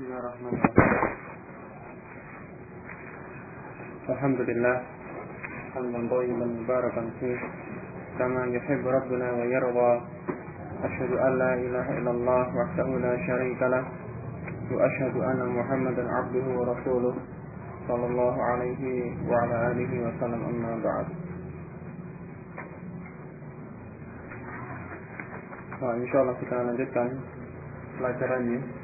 بسم الله الرحمن الرحيم. الحمد لله. حمدا طيبا مباركا فيه. كما يحب ربنا ويرضى. أشهد أن لا إله إلا الله وحده لا شريك له. وأشهد أن محمدا عبده ورسوله صلى الله عليه وعلى آله وسلم. أما بعد. Nah, insya Allah kita lanjutkan pelajarannya.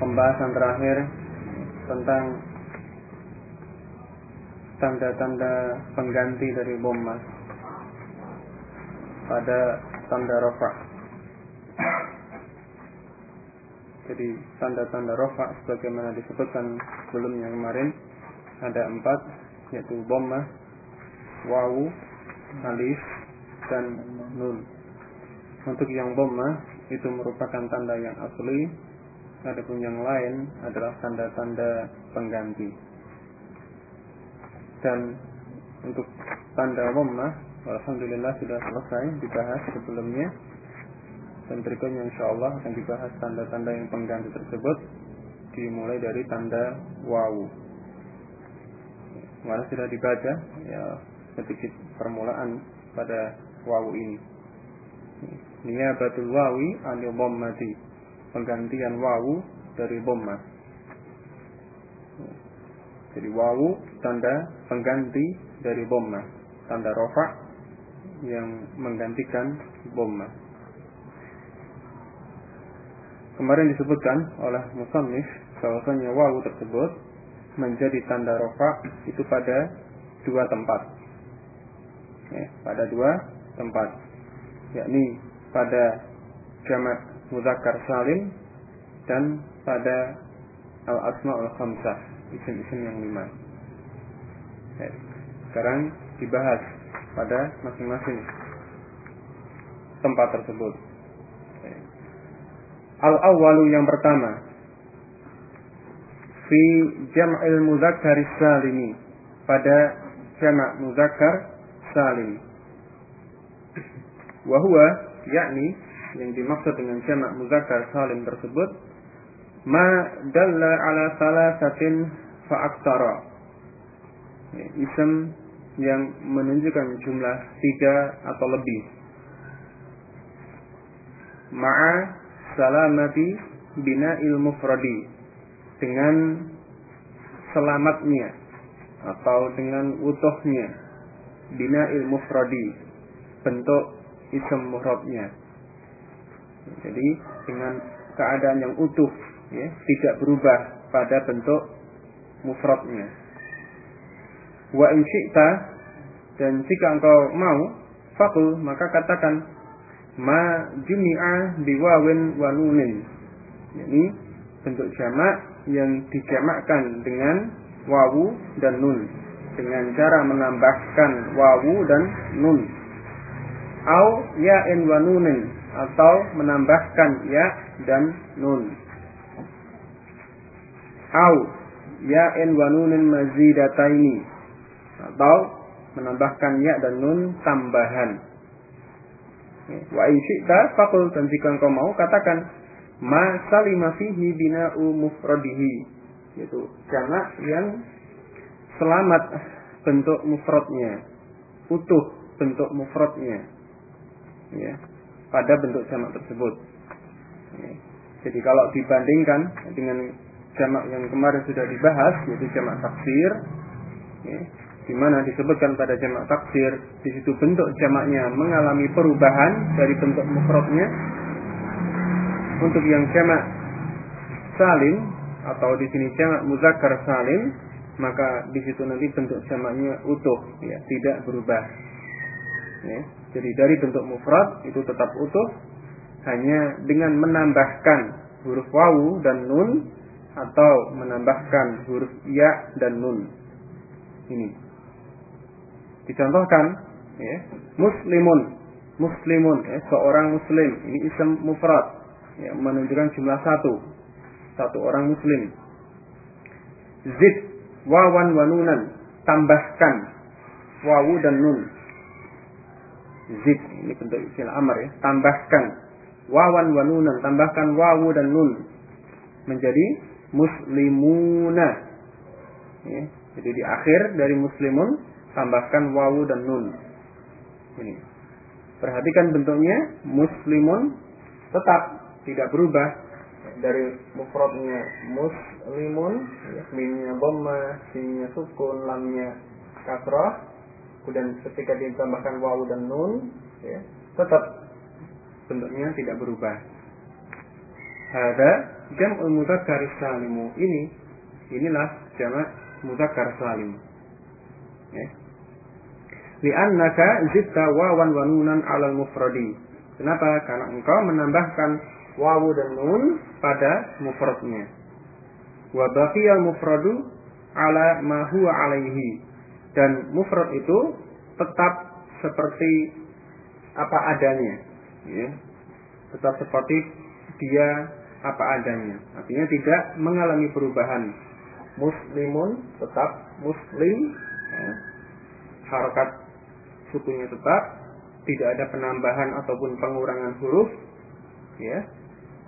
Pembahasan terakhir tentang tanda-tanda pengganti dari bomba pada tanda rofa. Jadi tanda-tanda rofa sebagaimana disebutkan sebelumnya kemarin ada empat yaitu bomba, wawu, alif, dan nun. Untuk yang bomma itu merupakan tanda yang asli, adapun yang lain adalah tanda-tanda pengganti. Dan untuk tanda bomma, alhamdulillah sudah selesai dibahas sebelumnya. Dan berikutnya insya Allah akan dibahas tanda-tanda yang pengganti tersebut dimulai dari tanda wawu. Mana sudah dibaca ya sedikit permulaan pada wawu ini. Niyabatul wawi anil dhammati. Penggantian wawu dari dhamma. Jadi wawu tanda pengganti dari dhamma. Tanda rofa yang menggantikan dhamma. Kemarin disebutkan oleh musannif bahwasanya wawu tersebut menjadi tanda rofa itu pada dua tempat. Ya, pada dua tempat yakni pada jamak muzakkar salim dan pada al asmaul khamsah isim-isim yang lima. Sekarang dibahas pada masing-masing tempat tersebut. Al awalu yang pertama fi jam'il muzakkar salimi pada jamak muzakkar salim Wahua yakni yang dimaksud dengan jamak muzakkar salim tersebut ma dalla ala salasatin fa aktara. Ya, ism yang menunjukkan jumlah tiga atau lebih. Ma'a salamati bina ilmu mufradi dengan selamatnya atau dengan utuhnya bina ilmu mufradi bentuk ism mufradnya. Jadi dengan keadaan yang utuh ya, tidak berubah pada bentuk mufradnya. Wa in dan jika engkau mau fakul maka katakan ma jumi'a biwawin wa nunin. Ini bentuk jamak yang dijamakkan dengan wawu dan nun dengan cara menambahkan wawu dan nun au ya'in wa nunin atau menambahkan ya dan nun. Au ya'in wa nunin mazidataini atau menambahkan ya dan nun tambahan. Wa in syi'ta faqul dan jika engkau mau katakan ma salima fihi bina'u mufradihi yaitu jamak yang selamat bentuk mufradnya utuh bentuk mufradnya ya, pada bentuk jamak tersebut. Jadi kalau dibandingkan dengan jamak yang kemarin sudah dibahas yaitu jamak taksir, ya, di mana disebutkan pada jamak taksir di situ bentuk jamaknya mengalami perubahan dari bentuk mufradnya. Untuk yang jamak salim atau di sini jamak muzakkar salim, maka di situ nanti bentuk jamaknya utuh, ya, tidak berubah. Ya. Jadi dari bentuk mufrad itu tetap utuh hanya dengan menambahkan huruf wawu dan nun atau menambahkan huruf ya dan nun. Ini. Dicontohkan ya, muslimun, muslimun ya, seorang muslim. Ini ism mufrad ya, menunjukkan jumlah satu. Satu orang muslim. Zid wawan wanunan tambahkan wawu dan nun zid ini bentuk istilah amar ya tambahkan wawan wa nunan, tambahkan wawu dan nun menjadi muslimuna. Ya, jadi di akhir dari muslimun tambahkan wawu dan nun. Ini. Perhatikan bentuknya muslimun tetap tidak berubah dari mufradnya muslimun ya, mimnya dhamma sinnya sukun lamnya kasrah kemudian ketika ditambahkan wawu dan nun ya, tetap bentuknya tidak berubah. Ada jam'ul mudzakkar salimu ini inilah jamak mudzakkar salim ya. Li'annaka zitta wawan wa nunan 'alal mufradi. Kenapa? Karena engkau menambahkan wawu dan nun pada mufradnya. Wa baqiyal mufradu ala ma alaihi dan mufrad itu tetap seperti apa adanya ya. Tetap seperti dia apa adanya. Artinya tidak mengalami perubahan. Muslimun tetap muslim ya. harokat sukunya tetap tidak ada penambahan ataupun pengurangan huruf ya.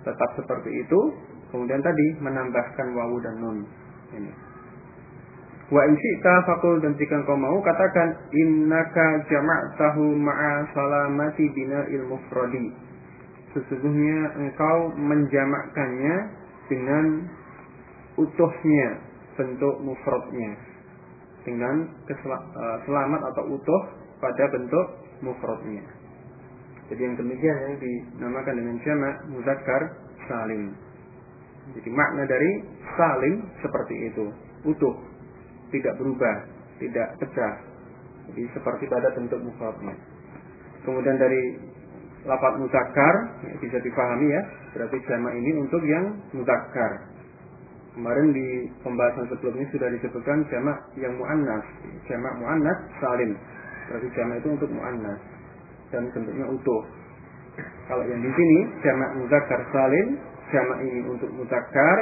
Tetap seperti itu. Kemudian tadi menambahkan wawu dan nun. Ini wa in syi'ta faqul dan jika kau mau katakan innaka jama'tahu ma'a salamati bina'il mufradi. Sesungguhnya engkau menjamakkannya dengan utuhnya bentuk mufradnya. Dengan eh, selamat atau utuh pada bentuk mufradnya. Jadi yang demikian yang dinamakan dengan jamak muzakkar salim. Jadi makna dari salim seperti itu, utuh, tidak berubah, tidak pecah. Jadi seperti pada bentuk mufradnya. Kemudian dari lapat muzakkar ya, bisa dipahami ya, berarti jamak ini untuk yang muzakkar. Kemarin di pembahasan sebelumnya sudah disebutkan jamak yang muannas, jamak muannas salim. Berarti jamak itu untuk muannas dan bentuknya utuh. Kalau yang di sini jamak muzakkar salim, jamak ini untuk muzakkar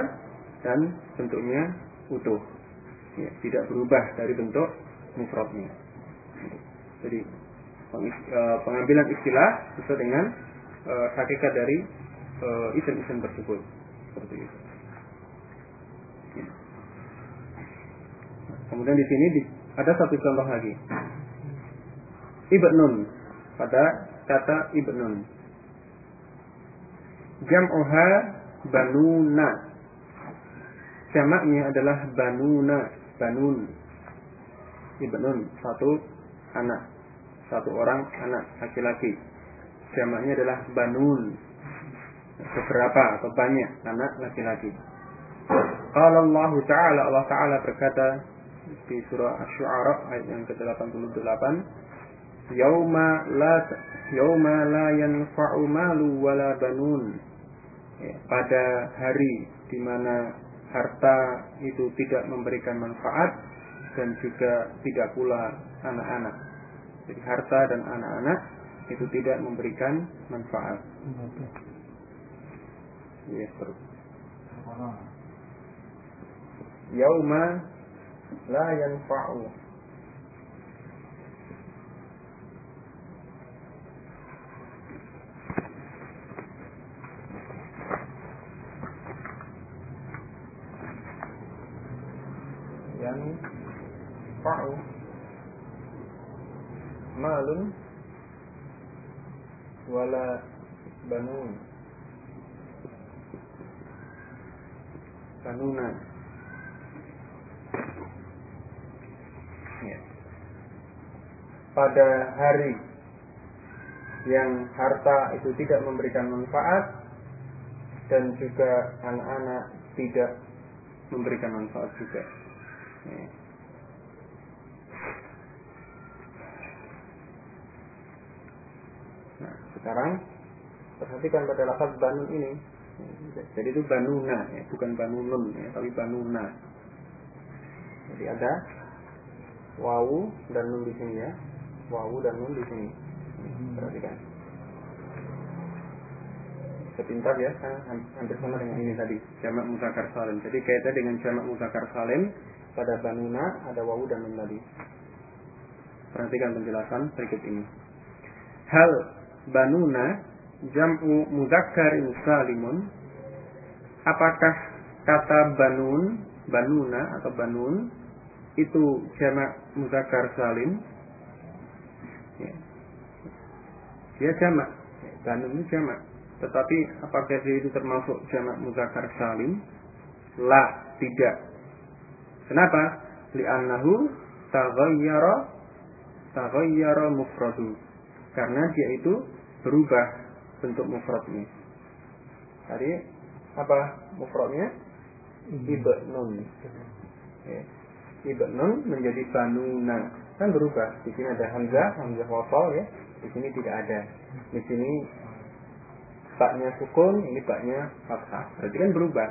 dan bentuknya utuh. Ya, tidak berubah dari bentuk mufradnya. Jadi e, pengambilan istilah sesuai dengan uh, hakikat dari uh, isim-isim tersebut. Seperti itu. Ya. Kemudian di sini ada satu contoh lagi. Ibnun pada kata ibnun. Jam'uha banuna. Jamaknya adalah banuna, banun. Ibnun, satu anak. Satu orang anak laki-laki. Jamaknya adalah banun. Beberapa atau banyak anak laki-laki. Kalau Allah Ta'ala Allah Ta'ala berkata di surah Asy-Syu'ara ayat yang ke-88 yauma la yauma la yanfa'u malu wala banun ya, pada hari di mana harta itu tidak memberikan manfaat dan juga tidak pula anak-anak. Jadi harta dan anak-anak itu tidak memberikan manfaat. Ya, terus. Yauma la yanfa'u malun wala banun banuna ya. Pada hari yang harta itu tidak memberikan manfaat dan juga anak-anak tidak memberikan manfaat juga. Nah, sekarang perhatikan pada lafaz banun ini. Jadi itu banuna, ya, bukan banunun, ya, tapi banuna. Jadi ada wawu dan nun di sini ya, wawu dan nun di sini. Perhatikan. Sepintar ya, hampir sama dengan ini tadi, jamak mutakar salim. Jadi kaitan dengan jamak mutakar salim, pada banuna ada wawu dan nun tadi. Perhatikan penjelasan berikut ini. Hal banuna jam'u mudakkarin salimun apakah kata banun banuna atau banun itu jamak muzakkar salim ya. dia jamak. Banun itu jamak. Tetapi apakah dia itu termasuk jamak muzakkar salim? La tidak. Kenapa? Li'annahu taghayyara taghayyara mufradu. Karena dia itu berubah bentuk mufradnya. Tadi apa mufradnya? Ibnun. Ya. ibnun menjadi banuna kan berubah di sini ada hamzah hamzah wasal ya di sini tidak ada di sini baknya sukun ini baknya fathah berarti kan berubah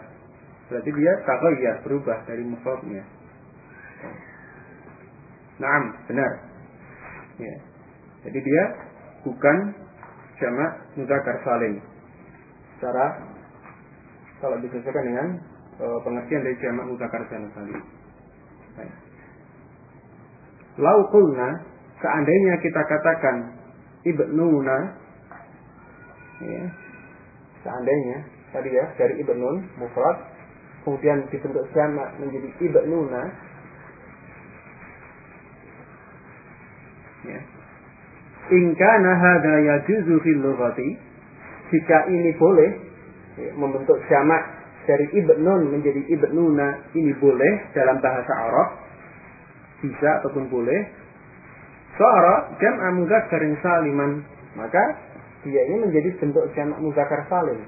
berarti dia ya berubah dari mufradnya Naam, benar. Ya. Jadi dia bukan jamak mudzakkar salim. Secara kalau disesuaikan dengan e, pengertian dari jamak mudzakkar salim tadi. Lau kulna seandainya kita katakan ibnuna ya, seandainya tadi ya dari ibnun mufrad kemudian dibentuk jamak menjadi ibnuna ya. Ingkana hadha yajuzu fil jika ini boleh ya, membentuk jamak dari ibnun menjadi ibnuna ini boleh dalam bahasa Arab bisa ataupun boleh suara jam'a mudzakkarin saliman maka dia ini menjadi bentuk jamak muzakkar salim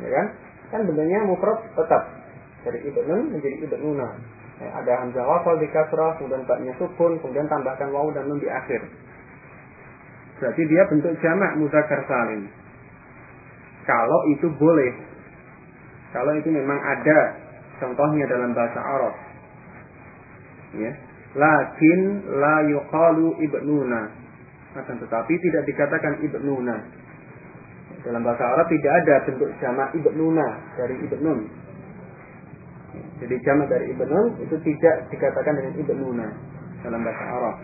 ya kan kan bentuknya mufrad tetap dari ibnun menjadi ibnuna ya, ada hamzah wasal di kasrah kemudian baknya sukun kemudian tambahkan waw dan nun di akhir Berarti dia bentuk jamak mudzakkar salim. Kalau itu boleh. Kalau itu memang ada contohnya dalam bahasa Arab. Ya. Lakin la yuqalu ibnuna. Akan tetapi tidak dikatakan ibnuna. Dalam bahasa Arab tidak ada bentuk jamak ibnuna dari ibnun. Jadi jamak dari ibnun itu tidak dikatakan dengan ibnuna dalam bahasa Arab.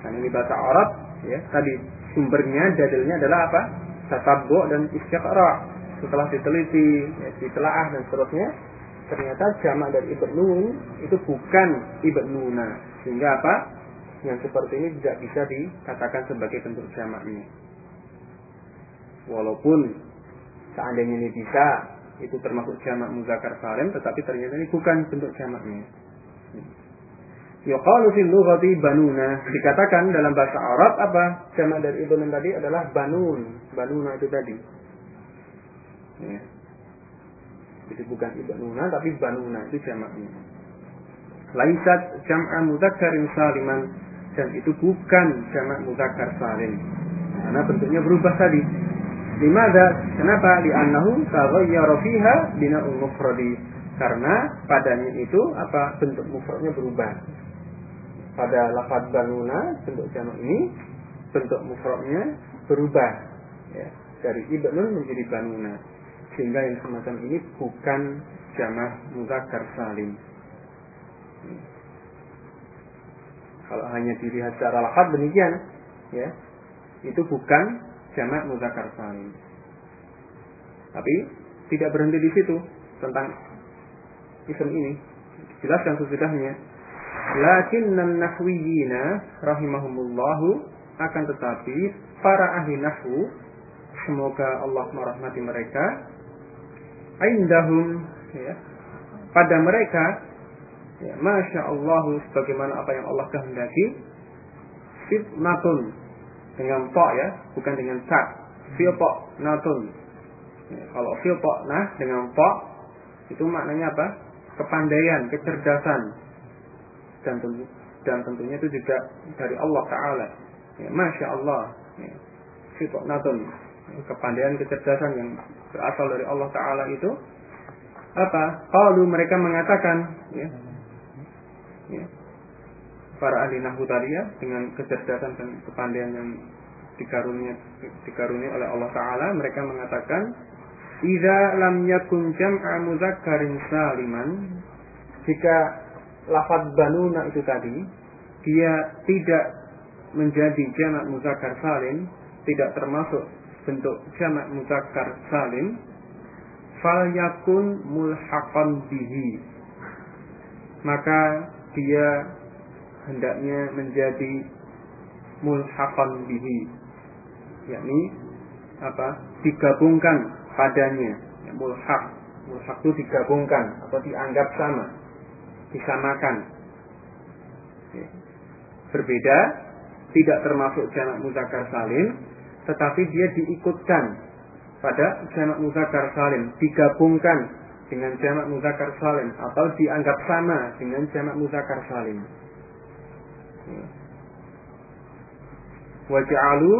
Dan ini bahasa Arab ya tadi sumbernya dalilnya adalah apa tatabbu dan istiqra setelah diteliti ya, ditelaah dan seterusnya ternyata jamak dari ibnun itu bukan ibnuna sehingga apa yang seperti ini tidak bisa dikatakan sebagai bentuk jamaknya walaupun seandainya ini bisa itu termasuk jamak muzakkar salim tetapi ternyata ini bukan bentuk jamaknya Yuqalu fil lughati banuna. Dikatakan dalam bahasa Arab apa? Jamak dari ibnun tadi adalah banun. Banuna itu tadi. Ya. Jadi bukan ibnuna tapi banuna itu jamaknya. Laisat jam'a mudzakkarin saliman dan itu bukan jamak mudzakkar salim. Karena bentuknya berubah tadi. Limada? Kenapa? Li'annahu taghayyara fiha bina'ul mufradi. Karena padanya itu apa bentuk mufradnya berubah pada lafaz banuna bentuk jamak ini bentuk mufradnya berubah ya, dari ibnun menjadi banuna sehingga yang semacam ini bukan jamak muzakkar salim. Kalau hanya dilihat secara lafaz demikian ya itu bukan jamak muzakkar salim. Tapi tidak berhenti di situ tentang isim ini. Jelaskan sesudahnya. Lakin nahwiyina rahimahumullahu akan tetapi para ahli nahwu semoga Allah merahmati mereka indahum ya, pada mereka. Ya, masya Allah sebagaimana apa yang Allah kehendaki fitnatun dengan to ya bukan dengan ta filpo natun ya, kalau filpo nah dengan to itu maknanya apa? Kepandaian kecerdasan. Dan tentu dan tentunya itu juga dari Allah Taala. Ya, Masya Allah, ya, natun kepandaian kecerdasan yang berasal dari Allah Taala itu apa? Kalau mereka mengatakan, ya, ya, para ahli nahwu tadi ya dengan kecerdasan dan kepandaian yang dikarunia dikaruniai oleh Allah Taala, mereka mengatakan, "Idza lam yakun jam'a saliman" jika lafaz banuna itu tadi dia tidak menjadi jamak muzakkar salim, tidak termasuk bentuk jamak muzakkar salim fal yakun mulhaqan bihi. Maka dia hendaknya menjadi mulhaqan bihi. Yakni apa digabungkan padanya. Ya, mulhaq. Mulhaq itu digabungkan atau dianggap sama disamakan. Berbeda tidak termasuk jamak muzakkar salim tetapi dia diikutkan pada jamak muzakkar salim digabungkan dengan jamak muzakkar salim atau dianggap sama dengan jamak muzakkar salim. Waj'alu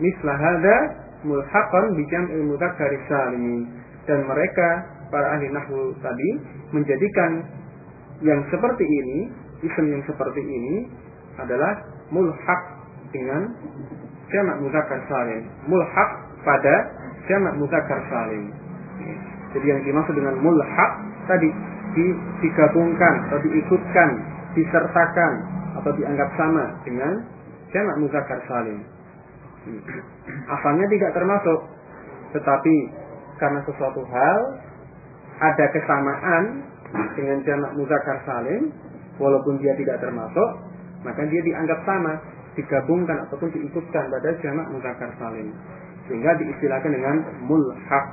misla hada mulhaqan bi jam'il mudzakkar salim. Dan mereka para ahli nahwu tadi menjadikan yang seperti ini isim yang seperti ini adalah mulhaq dengan jamak muzakkar salim. Mulhaq pada jamak muzakkar salim. Jadi yang dimaksud dengan mulhaq tadi digabungkan atau diikutkan disertakan atau dianggap sama dengan jamak muzakkar salim. Asalnya tidak termasuk tetapi karena sesuatu hal ada kesamaan dengan jamak muzakkar salim walaupun dia tidak termasuk maka dia dianggap sama digabungkan ataupun diikutkan pada jamak muzakkar salim sehingga diistilahkan dengan mulhaq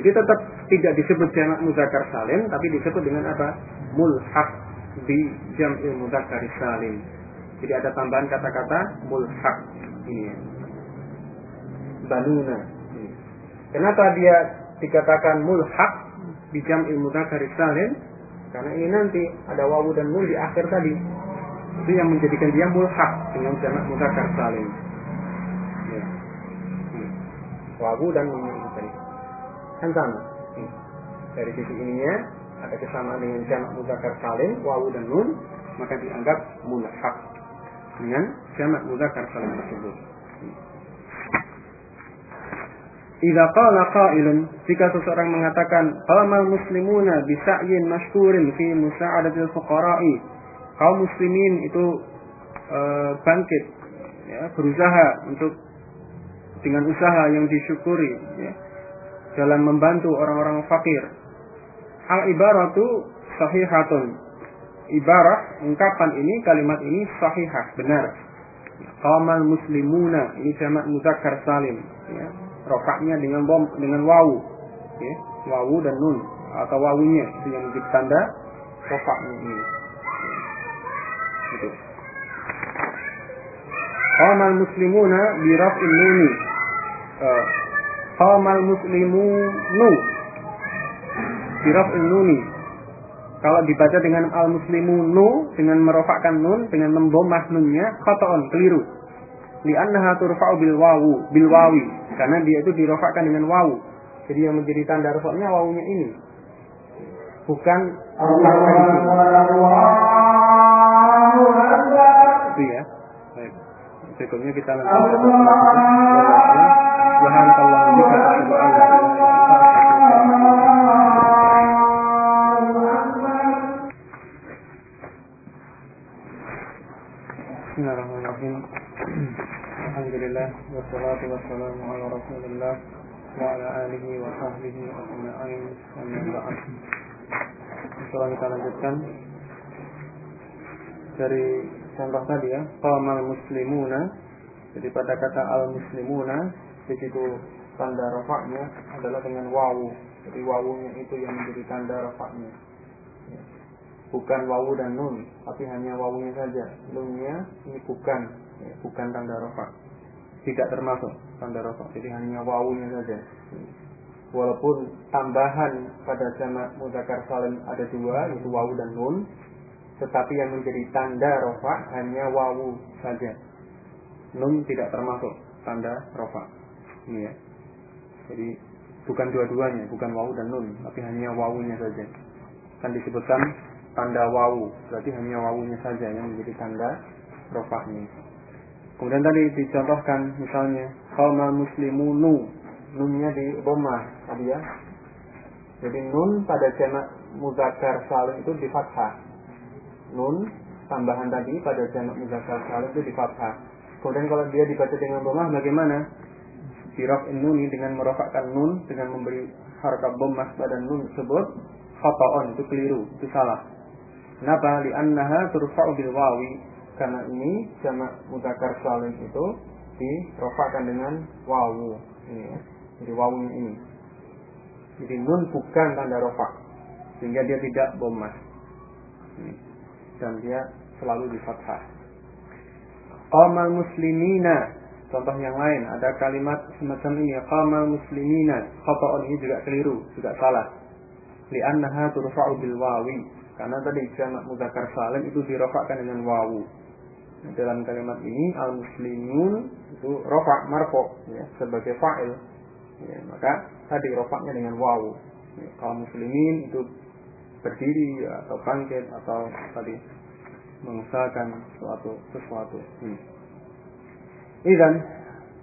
jadi tetap tidak disebut jamak muzakkar salim tapi disebut dengan apa mulhaq di jam'il muzakkar salim jadi ada tambahan kata-kata mulhaq ini ya. Banuna. Kenapa dia dikatakan mulhaq di jam ilmu dzakar salim? Karena ini nanti ada wawu dan nun di akhir tadi. Itu yang menjadikan dia mulhaq dengan jamak mudzakkar salim. Ya. Wawu dan nun tadi. Kan sama. Dari sisi ininya ada kesamaan dengan jamak mudzakkar salim, wawu dan nun, maka dianggap mulhaq dengan jamak mudzakkar salim tersebut. Idza qala qailun jika seseorang mengatakan qamal muslimuna bi sa'yin mashkurin fi musa'adatil fuqara'i kaum muslimin itu e, bangkit ya berusaha untuk dengan usaha yang disyukuri ya, dalam membantu orang-orang fakir. Al ibaratu sahihatun. Ibarat ungkapan ini kalimat ini sahihah benar. Qamal muslimuna ini jamak muzakkar salim ya. Rofaknya dengan bom dengan wawu ya, wawu dan nun atau wawunya itu yang menjadi tanda rofaknya ini qamal muslimuna bi raf'in nuni. Uh, qamal muslimunu bi raf'in nuni. Kalau dibaca dengan al muslimunu dengan merofakkan nun dengan membomah nunnya khotoon keliru. Li'annaha turfa'u bil wawu bil wawi. Karena dia itu dirofakkan dengan wawu. Jadi yang menjadi tanda rofaknya wawunya ini. Bukan itu ya berikutnya kita Bismillahirrahmanirrahim. Alhamdulillah wassalatu wassalamu ala Rasulillah wa ala alihi wa sahbihi ajma'in amma ba'd. Setelah kita lanjutkan dari contoh tadi ya, qamal muslimuna. Jadi pada kata al muslimuna di situ tanda rafa'nya adalah dengan wawu. Jadi wawunya itu yang menjadi tanda rafa'nya. Bukan wawu dan nun, tapi hanya wawunya saja. Nunnya ini bukan, ya, bukan tanda rafa tidak termasuk tanda rofak jadi hanya wawunya saja walaupun tambahan pada jamak mudzakkar salim ada dua yaitu wawu dan nun tetapi yang menjadi tanda rofak hanya wawu saja. Nun tidak termasuk tanda rofak ini ya. Jadi bukan dua-duanya bukan wawu dan nun tapi hanya wawunya saja. Kan disebutkan tanda wawu berarti hanya wawunya saja yang menjadi tanda rofaknya Kemudian tadi dicontohkan misalnya qaumal muslimunu nunnya di bomah tadi ya. Jadi nun pada jamak muzakkar salim itu di fathah. Nun tambahan tadi pada jamak muzakkar salim itu di fathah. Kemudian kalau dia dibaca dengan domah bagaimana? Siraf nuni dengan merofakkan nun dengan memberi harkat domah pada nun tersebut khata'on itu keliru, itu salah. Kenapa? Li'annaha turfa'u bil wawi. Karena ini jamak mudzakkar salim itu dirofakkan dengan wawu. Ini ya. Jadi wawunya ini. Jadi nun bukan tanda rofak. Sehingga dia tidak bomas. Dan dia selalu di fathah. Qamal muslimina. Contoh yang lain, ada kalimat semacam ini. Qamal muslimina. Khata'un ini juga keliru, juga salah. Li'annaha turfa'u bil wawi. Karena tadi jamak mudzakkar salim itu dirofakkan dengan wawu. Dalam kalimat ini al muslimun itu rofa marfo ya, sebagai fa'il. Ya, maka tadi rofaknya dengan wawu. Ya, kaum muslimin itu berdiri atau bangkit atau tadi mengusahakan suatu sesuatu. Hmm. Idan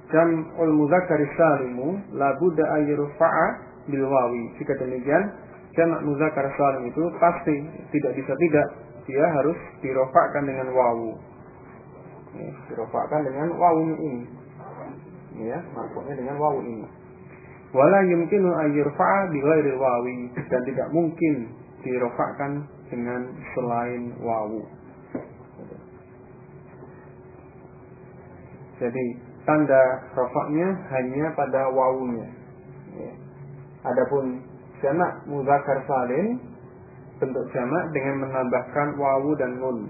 jam'ul muzakkar salimu la budda ayyurfa'a bil wawi. Jika demikian, jamak muzakkar salim itu pasti tidak bisa tidak dia harus dirofakkan dengan wawu. Ya, dirofakkan dengan wawu ini. Ya, maksudnya dengan wawu ini. Wala yumkinu ayyurfa'a bi ghairi wawi dan tidak mungkin dirofakkan dengan selain wawu. Jadi tanda rofaknya hanya pada wawunya. Ya. Adapun jamak muzakkar salim bentuk jamak dengan menambahkan wawu dan nun.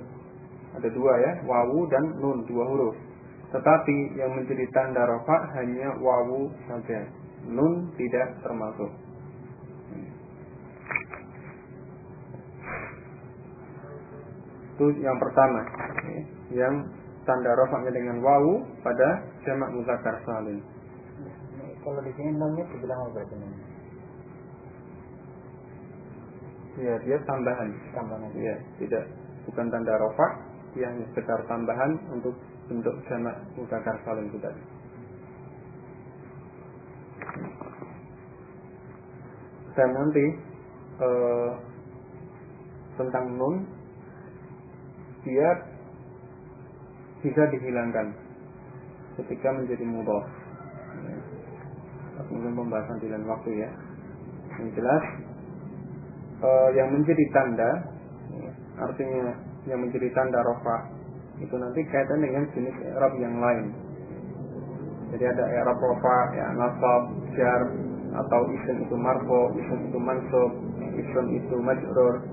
Ada dua ya, wawu dan nun, dua huruf. Tetapi yang menjadi tanda rofak hanya wawu saja. Nun tidak termasuk. Itu yang pertama. Ya. Yang tanda rofaknya dengan wawu pada jamak muzakkar salim. Kalau di sini nunnya dibilang apa ini? Ya, dia tambahan. Tambahan. Ya, tidak bukan tanda rofak, yang sekedar tambahan untuk bentuk jamak muzakkar salim itu tadi. Dan nanti eh, tentang nun dia bisa dihilangkan ketika menjadi mudhaf. Ya. Mungkin pembahasan di lain waktu ya. Yang jelas uh, yang menjadi tanda, ya, artinya yang menjadi tanda rofa itu nanti kaitan dengan jenis Arab yang lain. Jadi ada Arab rofa, ya nasab, jar, atau isim itu marfo, isim itu mansub, isim itu majrur,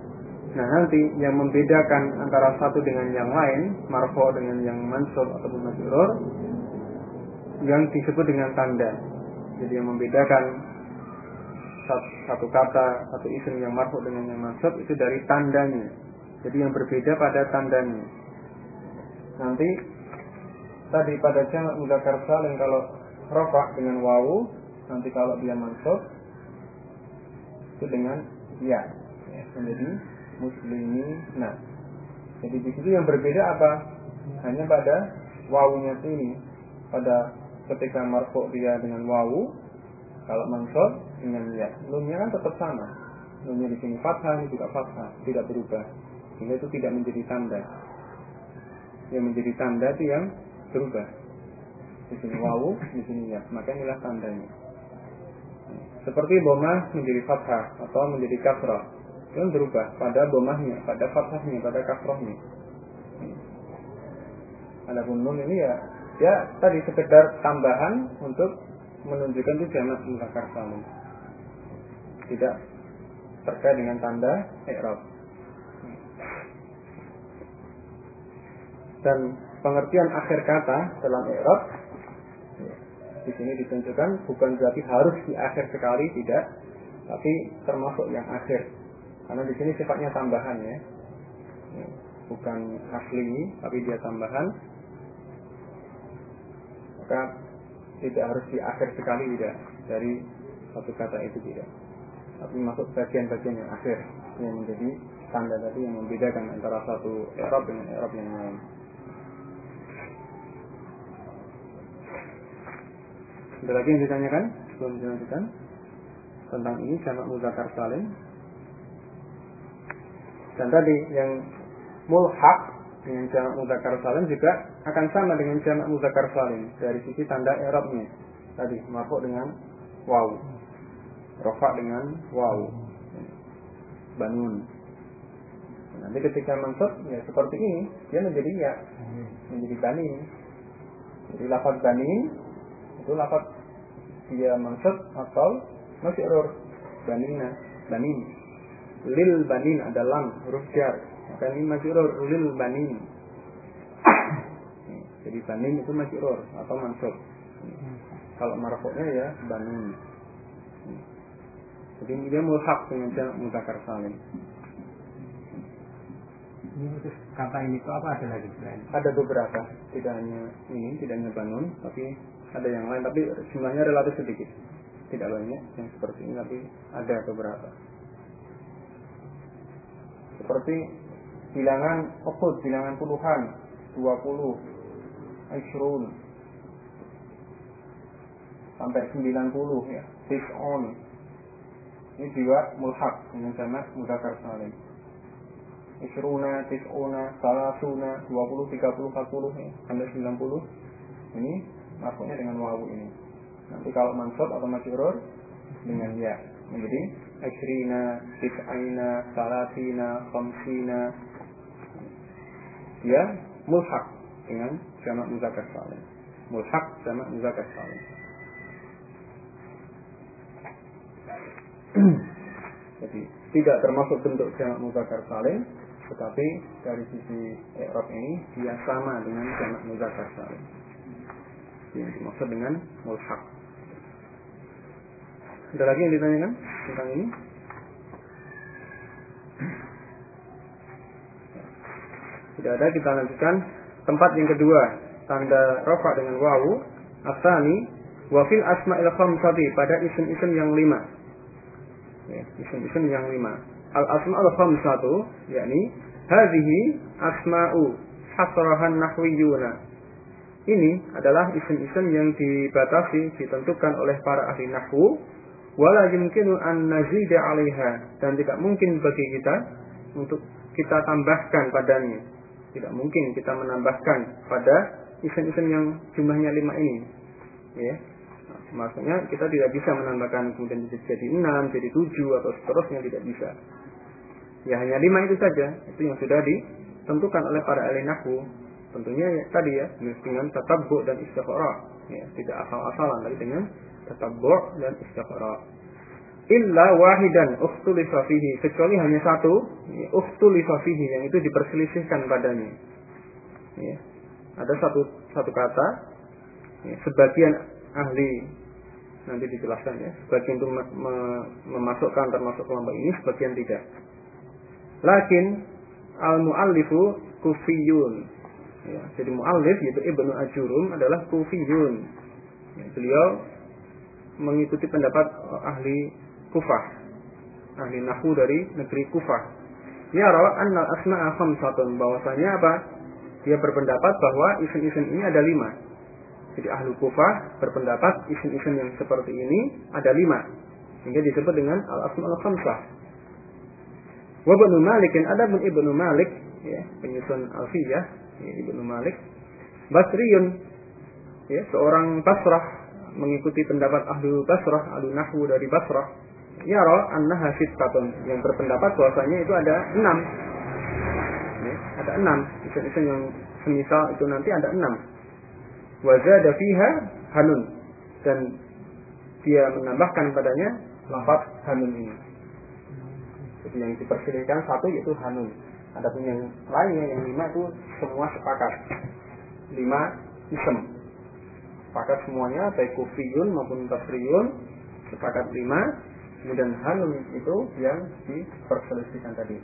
Nah nanti yang membedakan antara satu dengan yang lain, marfo dengan yang mansub ataupun majrur, yang disebut dengan tanda. Jadi yang membedakan satu kata, satu isim yang marfo dengan yang mansub itu dari tandanya. Jadi yang berbeda pada tandanya. Nanti tadi pada jamak mudzakkar salim kalau rofa dengan wawu, nanti kalau dia mansub itu dengan ya, ya menjadi muslimina. Jadi di situ yang berbeda apa? Hanya pada wawunya sini. Pada ketika marfu dia dengan wawu, kalau mansub dengan ya. Nunnya kan tetap sama. Nunnya di sini fathah, ini juga fathah, tidak berubah. Sehingga itu tidak menjadi tanda. Yang menjadi tanda itu yang berubah. Di sini wawu, di sini ya. Maka inilah tandanya. Seperti bomah menjadi fathah atau menjadi kasrah yang berubah pada bomahnya, pada fathahnya, pada kasrohnya. Adapun nun ini ya, ya tadi sekedar tambahan untuk menunjukkan itu jamak muzakkar salim. Tidak terkait dengan tanda i'rab. Dan pengertian akhir kata dalam i'rab di sini ditunjukkan bukan berarti harus di akhir sekali tidak, tapi termasuk yang akhir karena di sini sifatnya tambahan ya. Bukan asli, tapi dia tambahan. Maka tidak harus di akhir sekali tidak dari satu kata itu tidak. Tapi masuk bagian-bagian yang akhir yang menjadi tanda tadi yang membedakan antara satu Arab dengan Arab yang lain. Ada lagi yang ditanyakan sebelum dilanjutkan tentang ini jamak muzakkar salim dan tadi yang mulhak dengan jamak mudzakkar salim juga akan sama dengan jamak muzakkar salim dari sisi tanda i'rabnya. Tadi marfu dengan waw. Rafa dengan waw. Banun. Nanti ketika mansub ya seperti ini, dia menjadi ya, menjadi banin. Jadi lafaz banin itu lafaz dia mansub atau masih error banina, banin. Lil banin ada lam huruf jar. Maka ini masih error lil banin. Jadi banin itu masih error atau mansub. Kalau marfuknya ya banin. Jadi dia mulhak dengan jamak mudzakkar salim. Ini khusus kata ini itu apa ada lagi selain? Ada beberapa, tidak hanya ini, tidak hanya banun, tapi ada yang lain, tapi jumlahnya relatif sedikit. Tidak banyak yang seperti ini, tapi ada beberapa. Seperti bilangan okut, bilangan puluhan, 20, Aishrun, sampai 90 ya, on. Ini juga mulhak dengan jamak mudakar salim. Isruna, Tis'una, Salasuna, 20, 30, 40 ya, sampai 90 ini masuknya dengan wawu ini. Nanti kalau mansub atau masyurur dengan ya. Menjadi Isrina, Tis'aina, Salasina, Khamsina. Ya mulhak dengan jamak muzakkar salim mulhak jamak muzakkar salim jadi tidak termasuk bentuk jamak muzakkar salim tetapi dari sisi i'rab ini dia sama dengan jamak muzakkar salim. Yang dimaksud dengan mulhaq. Ada lagi yang ditanyakan tentang ini? Tidak ada, kita lanjutkan. Tempat yang kedua, tanda rofa dengan wawu, asani, wafil asma'il khamsati pada isim-isim yang lima. Ya, isim-isim yang lima al asma'ul khamsatu yakni hadhihi asma'u hasrahan nahwiyuna ini adalah isim-isim yang dibatasi ditentukan oleh para ahli nahwu. Wala yumkinu an nazida 'alaiha. Dan tidak mungkin bagi kita untuk kita tambahkan padanya. Tidak mungkin kita menambahkan pada isim-isim yang jumlahnya lima ini. Ya. Maksudnya kita tidak bisa menambahkan kemudian jadi enam jadi tujuh atau seterusnya tidak bisa. Ya hanya lima itu saja, itu yang sudah ditentukan oleh para ahli nahwu. Tentunya ya, tadi ya dengan tatabbu dan istiqra. Ya, tidak asal-asalan tapi dengan tatabbu dan istiqra. Illa wahidan ukhtulifa fihi kecuali hanya satu ya, ukhtulifa fihi yang itu diperselisihkan padanya. Ya. Ada satu satu kata ya, sebagian ahli nanti dijelaskan ya sebagian itu memasukkan termasuk kelompok ini sebagian tidak Lakin al-muallifu kufiyun. Ya, jadi muallif yaitu Ibnu Ajurum adalah kufiyun. Ya, beliau mengikuti pendapat ahli Kufah. Ahli Nahu dari negeri Kufah. Yara anna asma'a khamsatun. Bahwasanya apa? Dia berpendapat bahwa isim-isim ini ada lima. Jadi ahli Kufah berpendapat isim-isim yang seperti ini ada lima. Sehingga disebut dengan al-asma'ul khamsah. Wabnu Malikin ada pun Ibnu Malik ya, penyusun Alfiyah ya, Ibnu Malik. Basriyun. Ya, seorang Basrah mengikuti pendapat ahlu Basrah, ahlu Nahwu dari Basrah. Yara annaha sittatun yang berpendapat bahwasanya itu ada enam. Ya, ada enam. Isim-isim yang semisal itu nanti ada enam. Wazada fiha hanun. Dan dia menambahkan padanya lafaz hanun ini. Jadi yang dipersilihkan satu yaitu Hanun. Adapun yang lainnya yang lima itu semua sepakat. Lima isem. Sepakat semuanya baik kufiyun maupun tasriyun sepakat lima. Kemudian Hanun itu yang diperselisihkan tadi.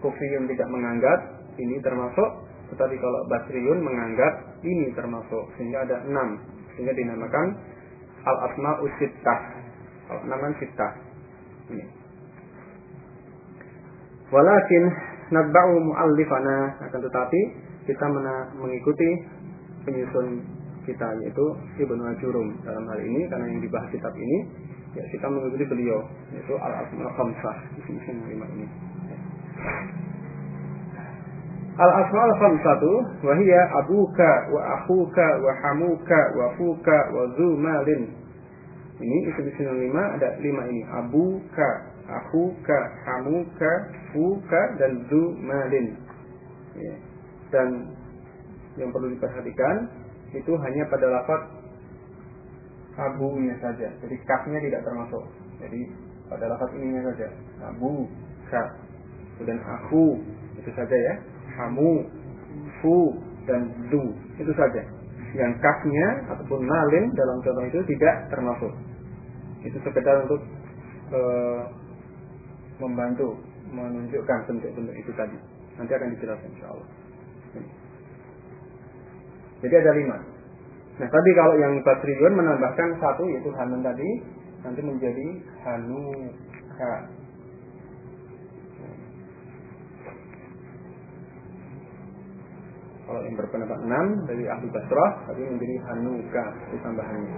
Kufiyun tidak menganggap ini termasuk, tetapi kalau Basriyun menganggap ini termasuk sehingga ada enam sehingga dinamakan al asma usittah. Kalau nama sittah. Ini. Walakin nadba'u mu'allifana akan tetapi kita mengikuti penyusun kita yaitu Ibnu Ajurum dalam hal ini karena yang dibahas kitab ini ya kita mengikuti beliau yaitu al asmaul khamsah isim-isim lima ini. Al asmaul khamsatu wa hiya abuka wa akhuka wa hamuka wa fuka wa zu malin. Ini isim-isim lima ada lima ini. Abuka, akhuka, hamuka, fuka dan zu malin. Ya. Dan yang perlu diperhatikan itu hanya pada lafaz abunya saja. Jadi kafnya tidak termasuk. Jadi pada lafaz ininya saja. Abu, ka. Kemudian aku itu saja ya hamu, fu, dan du. Itu saja. Yang kafnya ataupun malin dalam contoh itu tidak termasuk. Itu sekedar untuk e, membantu menunjukkan bentuk-bentuk itu tadi. Nanti akan dijelaskan insya Allah. Jadi ada lima. Nah tadi kalau yang Basriun menambahkan satu yaitu Hanun tadi nanti menjadi Hanuka. Kalau yang berpendapat 6 dari ahli Basrah tapi menjadi Hanuka itu tambahannya.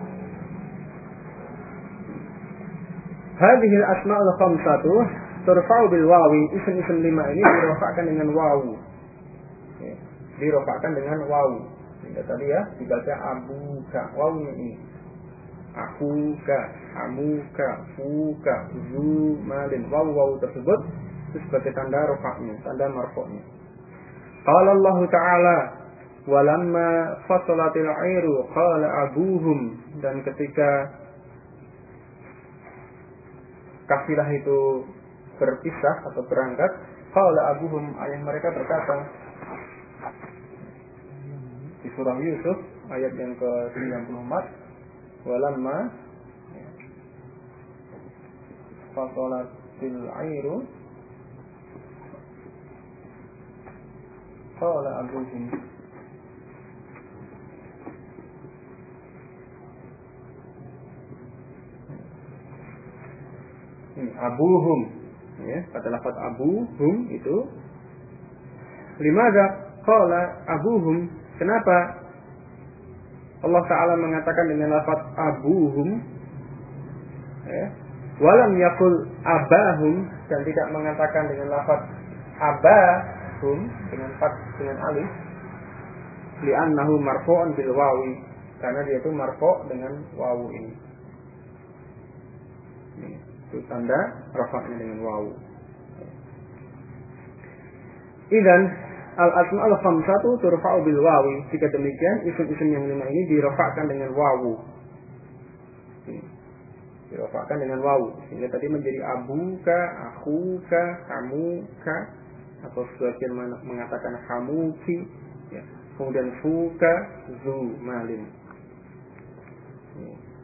Hadhil asma'ul khamsatu turfa'u bil wawi. Isim-isim lima ini dirofakkan dengan wawu. Ya, dirofakkan dengan wawu. Sehingga tadi ya dibaca abuka. Wawunya ini. Akuka, amuka, fuka, zumalin. Wawu-wawu tersebut itu sebagai tanda rofaknya, tanda marfoknya. Qala Allah Ta'ala Walamma fasolatil airu Qala abuhum Dan ketika Kafilah itu Berpisah atau berangkat Qala abuhum Ayah mereka berkata Di surah Yusuf Ayat yang ke-94 Walamma Fasolatil airu Qala abuhum abuhum ya, kata lafaz abuhum itu. Limada qala abuhum. Kenapa Allah taala mengatakan dengan lafaz abuhum? Ya. Walam yakul abahum. Dan tidak mengatakan dengan lafaz abah hum dengan fat dengan alif. Li'annahu marfu'un bil wawi. Karena dia itu marfu' dengan wawu ini. Itu tanda rafa'nya dengan wawu. Idan al asma al khamsatu turfa'u bil wawi. Jika demikian isim-isim yang lima ini dirafa'kan dengan wawu. Dirafa'kan dengan wawu. Sehingga tadi menjadi abuka, akuka, kamuka, atau sebagian mengatakan hamuki ya. kemudian fuka zu malin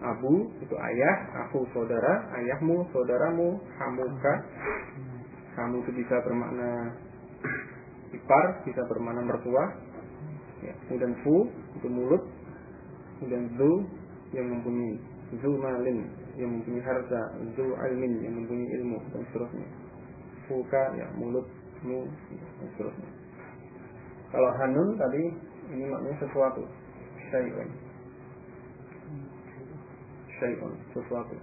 abu itu ayah aku saudara ayahmu saudaramu hamuka kamu itu bisa bermakna ipar bisa bermakna mertua ya. kemudian fu itu mulut kemudian zu yang mempunyai zu malin yang mempunyai harta zu almin yang mempunyai ilmu dan seterusnya fuka ya mulut mu dan seterusnya. Kalau hanun tadi ini maknanya sesuatu, syai'un. Syai'un, sesuatu.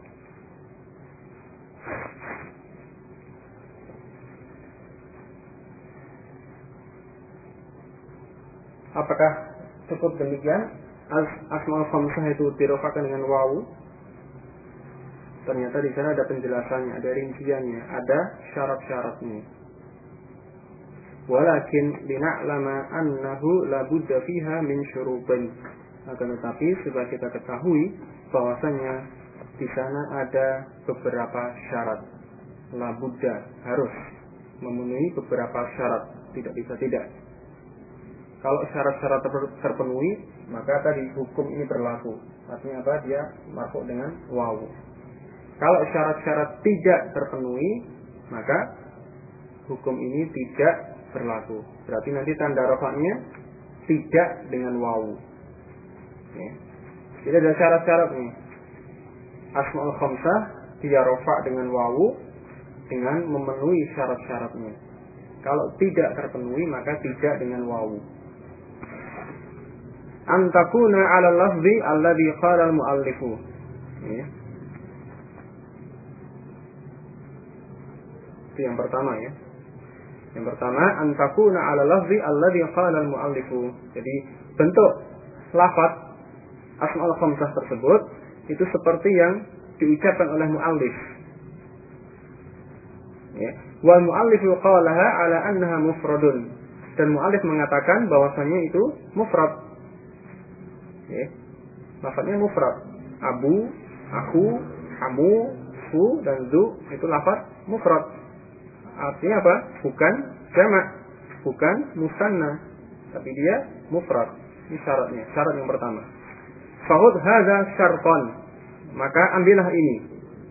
Apakah cukup demikian? As Asmaul Khamsah itu dirofakan dengan wawu. Ternyata di sana ada penjelasannya, ada rinciannya, ada syarat-syaratnya walakin lina'lama annahu la budda fiha min syurutin akan tetapi supaya kita ketahui bahwasanya di sana ada beberapa syarat. La budda harus memenuhi beberapa syarat tidak bisa tidak. Kalau syarat-syarat terpenuhi maka tadi hukum ini berlaku. Artinya apa? Dia masuk dengan wawu kalau syarat-syarat tidak terpenuhi maka hukum ini tidak berlaku. Berarti nanti tanda rofaknya tidak dengan wawu. Ya. Jadi ada syarat-syarat nih. Asmaul khamsah dia rofak dengan wawu dengan memenuhi syarat-syaratnya. Kalau tidak terpenuhi maka tidak dengan wawu. Antakuna ala lafzi alladhi qala al-muallifu. Ya. Itu yang pertama ya. Yang pertama, antakuna ala lafzi alladhi qala al-muallifu. Jadi bentuk lafaz asmaul khamsah tersebut itu seperti yang diucapkan oleh muallif. Ya. Wal muallifu qalaha ala annaha mufradun. Dan muallif mengatakan bahwasanya itu mufrad. Ya. Lafaznya mufrad. Abu, aku, kamu, su dan zu itu lafaz mufrad. Artinya apa? Bukan jamak, bukan musanna, tapi dia mufrad. Ini syaratnya, syarat yang pertama. Fahud hadza syarton. Maka ambillah ini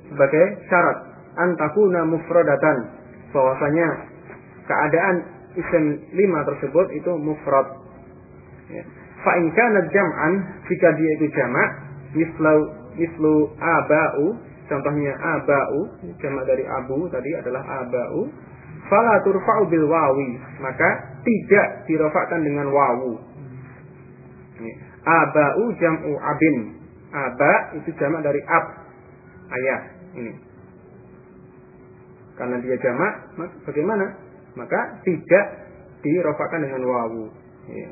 sebagai syarat antakuna mufradatan bahwasanya keadaan isim lima tersebut itu mufrad. Ya. Fa in kana jam'an jika dia itu jamak mislu mislu aba'u contohnya aba'u jamak dari abu tadi adalah aba'u fala turfa'u bil wawi maka tidak dirofakkan dengan wawu. Aba'u jam'u abin. Aba itu jamak dari ab. Ayah ini. Karena dia jamak bagaimana? Maka tidak dirofakkan dengan wawu. Ya.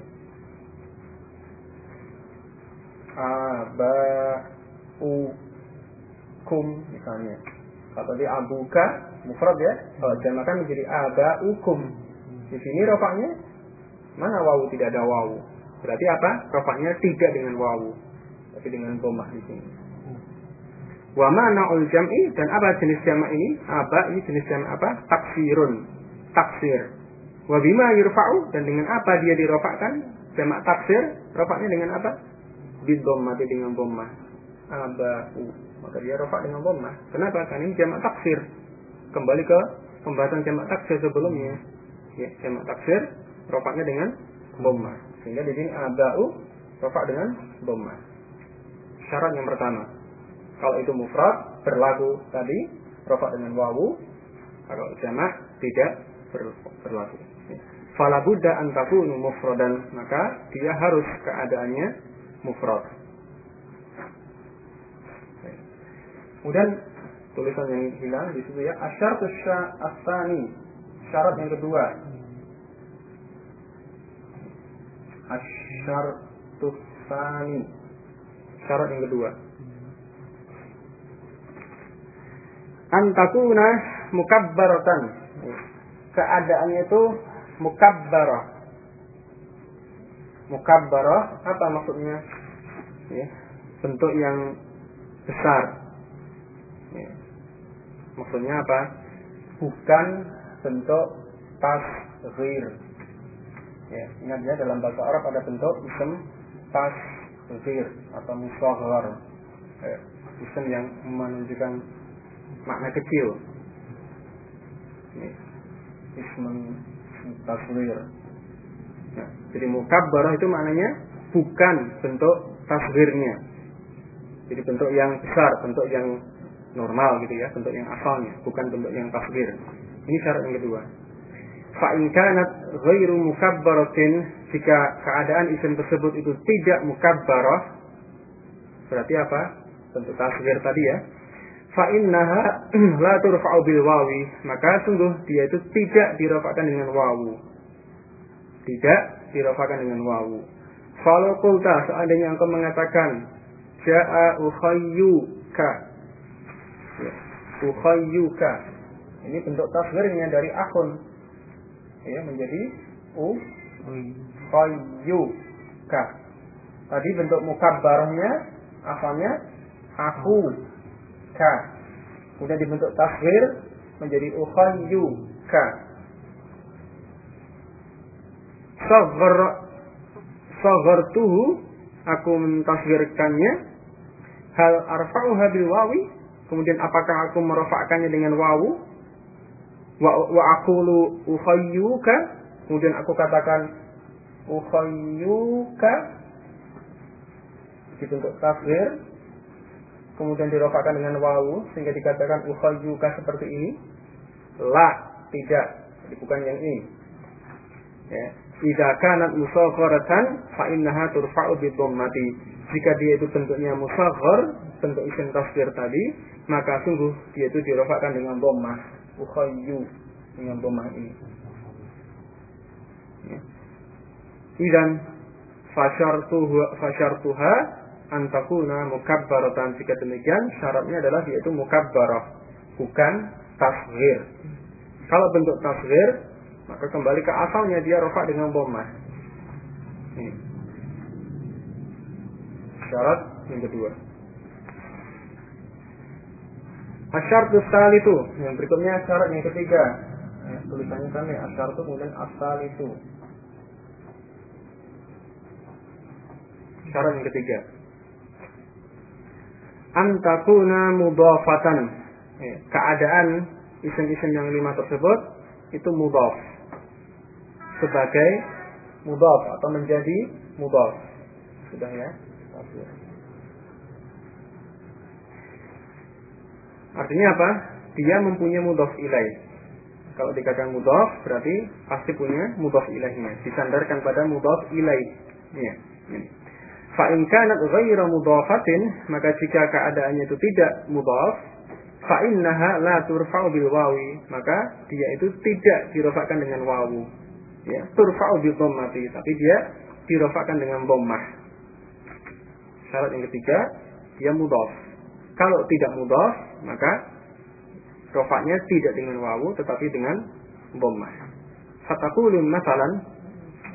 aba'u kum misalnya. Kalau di abuka mufrad ya. Kalau jamakan menjadi aba'ukum. Di sini rofaknya mana wawu? Tidak ada wawu berarti apa? Rofaknya tidak dengan wawu tapi dengan bomah di sini. Wa mana ul jam'i dan apa jenis jamak ini? Aba ini jenis jamak apa? Taksirun. Taksir. Wa bima yurfa'u dan dengan apa dia dirofakkan? Jamak taksir rofaknya dengan apa? Mati dengan bomah aba'u maka dia rofak dengan bomah kenapa? Karena ini jamak taksir. Kembali ke pembahasan jamak taksir sebelumnya. Ya jamak taksir rofaknya dengan bomah sehingga di sini aba'u rofak dengan bomah syarat yang pertama kalau itu mufrad berlaku tadi rofak dengan wawu. Kalau jamak tidak berlaku. Fala buddha an takunu mufradan maka dia harus keadaannya mufrad. Kemudian tulisan yang hilang di situ ya asyartus asani syarat yang kedua asyartus syarat yang kedua. Antakuna mukabbaratan. Keadaannya itu mukabbarah. Mukabbarah apa maksudnya? Ya, bentuk yang besar. Ya. maksudnya apa? Bukan bentuk tasghir ya ingat ya dalam bahasa Arab ada bentuk isim tasghir atau musaghar ya, isim yang menunjukkan makna kecil. Ya. ism tasghir nah, jadi mukabbarah itu maknanya bukan bentuk tasghirnya jadi bentuk yang besar bentuk yang normal gitu ya bentuk yang asalnya bukan bentuk yang tasghir ini syarat yang kedua fa in kanat ghairu mukabbaratin jika keadaan isim tersebut itu tidak mukabbarah berarti apa? Bentuk tasghir tadi ya. Fa innaha la turfa'u bil wawi maka sungguh dia itu tidak dirofakkan dengan wawu. Tidak dirofakkan dengan wawu. Kalau kulta seandainya engkau mengatakan ja'a ukhayyuka. Ya, ukhayyuka. Ini bentuk tasghirnya dari akun ya menjadi u khayyuka tadi bentuk mukabbarahnya asalnya aku ka. Kemudian dibentuk tasghir menjadi ukhayyuka. Saghar saghartuhu aku mentasghirkannya hal arfa'uha bil wawi kemudian apakah aku merofakkannya dengan wawu wa, wa aqulu ukhayyuka kemudian aku katakan ukhayyuka dibentuk tasghir kemudian dirofakkan dengan wawu sehingga dikatakan ukhayyuka seperti ini. La tidak. Jadi bukan yang ini. Ya. Idza kanat musagharatan fa innaha turfa'u bi jika dia itu bentuknya musaghar bentuk isim tasghir tadi maka sungguh dia itu dirofakkan dengan dhammah ukhayyu dengan dhammah ini Ya. Idan fasyartuha fasyartuha antakuna mukabbaratan jika demikian syaratnya adalah yaitu mukabbarah bukan tasghir. Kalau bentuk tasghir maka kembali ke asalnya dia rofa dengan. Ini. Syarat yang kedua. Asyartu itu yang berikutnya syarat yang ketiga. Eh, tulisannya sama ya, asyartu kemudian asal itu. Syarat yang ketiga. Antakuna mudafatan. Eh, keadaan isim-isim yang lima tersebut itu mudaf sebagai mudaf atau menjadi mudaf. Sudah ya? Artinya apa? Dia mempunyai mudaf ilaih. Kalau dikatakan mudaf berarti pasti punya mudaf ilahnya. Disandarkan pada mudaf ilaih. Ya. Fa in kanat ghaira mudafatin, maka jika keadaannya itu tidak mudaf, fa innaha la turfa'u bil wawi, maka dia itu tidak dirofakkan dengan wawu. Ya, turfa'u bil dhammati, tapi dia dirofakkan dengan dhammah. Syarat yang ketiga, dia mudaf. Kalau tidak mudaf, maka rofaknya tidak dengan wawu tetapi dengan dhammah. Fatakulun masalan,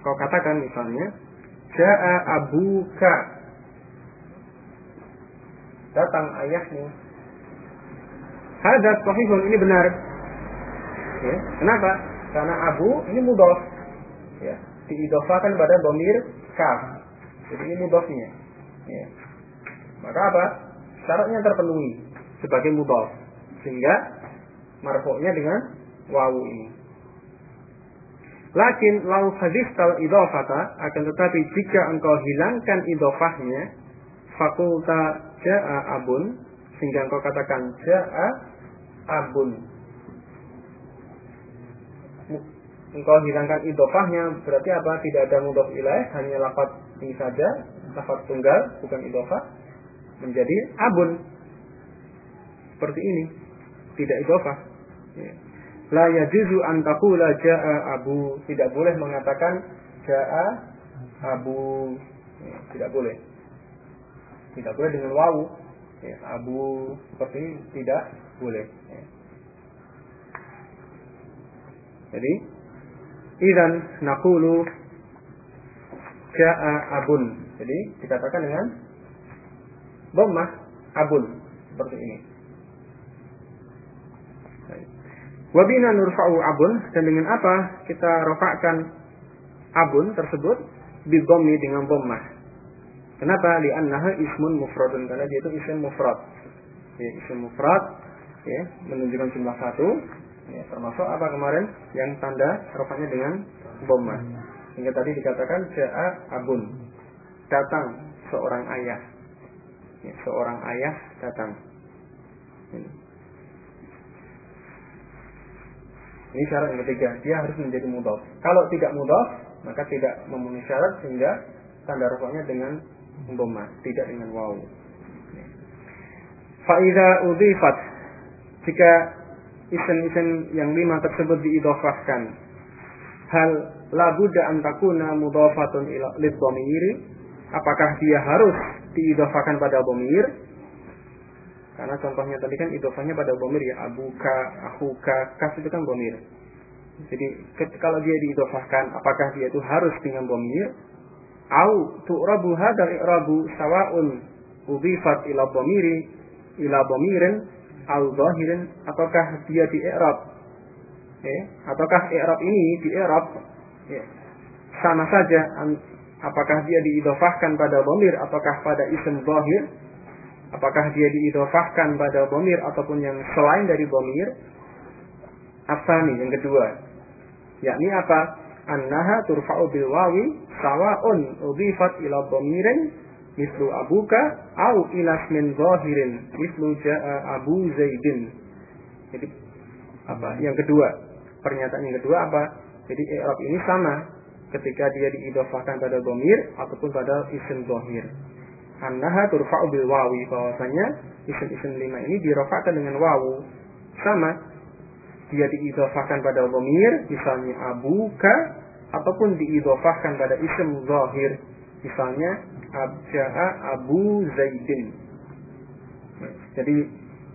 kau katakan misalnya, Ja'a abuka. Datang ayahmu. Hadat sahihun ini benar. Ya. Kenapa? Karena abu ini mudhof. Ya. Diidofakan pada domir kaf. Jadi ini mudhofnya. Ya. Maka apa? Syaratnya terpenuhi sebagai mudhof. Sehingga marfuknya dengan wawu ini. Lakin lau hadistal idofata akan tetapi jika engkau hilangkan idofahnya fakulta ja'a abun sehingga engkau katakan ja'a abun engkau hilangkan idofahnya berarti apa tidak ada mudof ilaih hanya lafaz ini saja lafaz tunggal bukan idofah menjadi abun seperti ini. Tidak idofah ya. La yajuzu an taqula jaa abu. Tidak boleh mengatakan jaa abu. Ya, tidak boleh. Tidak boleh dengan wawu. Ya, abu seperti ini tidak boleh. Ya. jadi idan nakulu jaa abun. Jadi dikatakan dengan dhammah abun. Seperti ini Wabina nurfa'u abun dan dengan apa kita rofakkan abun tersebut bidhammi dengan dhammah. Kenapa? Li'annaha ismun mufradun karena dia itu isim mufrad. Ya, isim mufrad ya, menunjukkan jumlah satu ya, termasuk apa kemarin yang tanda rofaknya dengan dhammah. Hingga tadi dikatakan ja'a abun. Datang seorang ayah. Ya, seorang ayah datang. Ini. Ini syarat yang ketiga, dia harus menjadi mudhaf. Kalau tidak mudhaf, maka tidak memenuhi syarat sehingga tanda rafa'nya dengan dhamma, tidak dengan waw. Faida udhifat jika isim-isim yang lima tersebut diidofahkan hal la budda an takuna mudhafatun ila lid apakah dia harus diidofahkan pada dhamir karena contohnya tadi kan idofahnya pada bomir ya abuka, ahuka, kas itu kan bomir. Jadi kalau dia diidofahkan, apakah dia itu harus dengan bomir? Au tu'rabu hadal i'rabu sawa'un udhifat ila bomiri ila bomirin au zahirin ataukah dia di i'rab eh, ataukah i'rab ini di i'rab eh, sama saja apakah dia diidofahkan pada bomir ataukah pada isim zahir apakah dia diidofahkan pada bomir ataupun yang selain dari bomir? Asani yang kedua. Yakni apa? Annaha turfa'u bil wawi sawa'un udhifat ila bomirin mislu abuka au ila min zahirin mislu ja'a abu zaidin. Jadi apa? Yang kedua. Pernyataan yang kedua apa? Jadi i'rab ini sama ketika dia diidofahkan pada bomir ataupun pada isim zahir annaha turfa'u bil wawi. Bahwasanya isim-isim lima ini dirofakkan dengan wawu. Sama. Dia diidofahkan pada dhamir misalnya abuka ataupun diidofahkan pada isim zahir. Misalnya abja'a Abu Zaidin. Jadi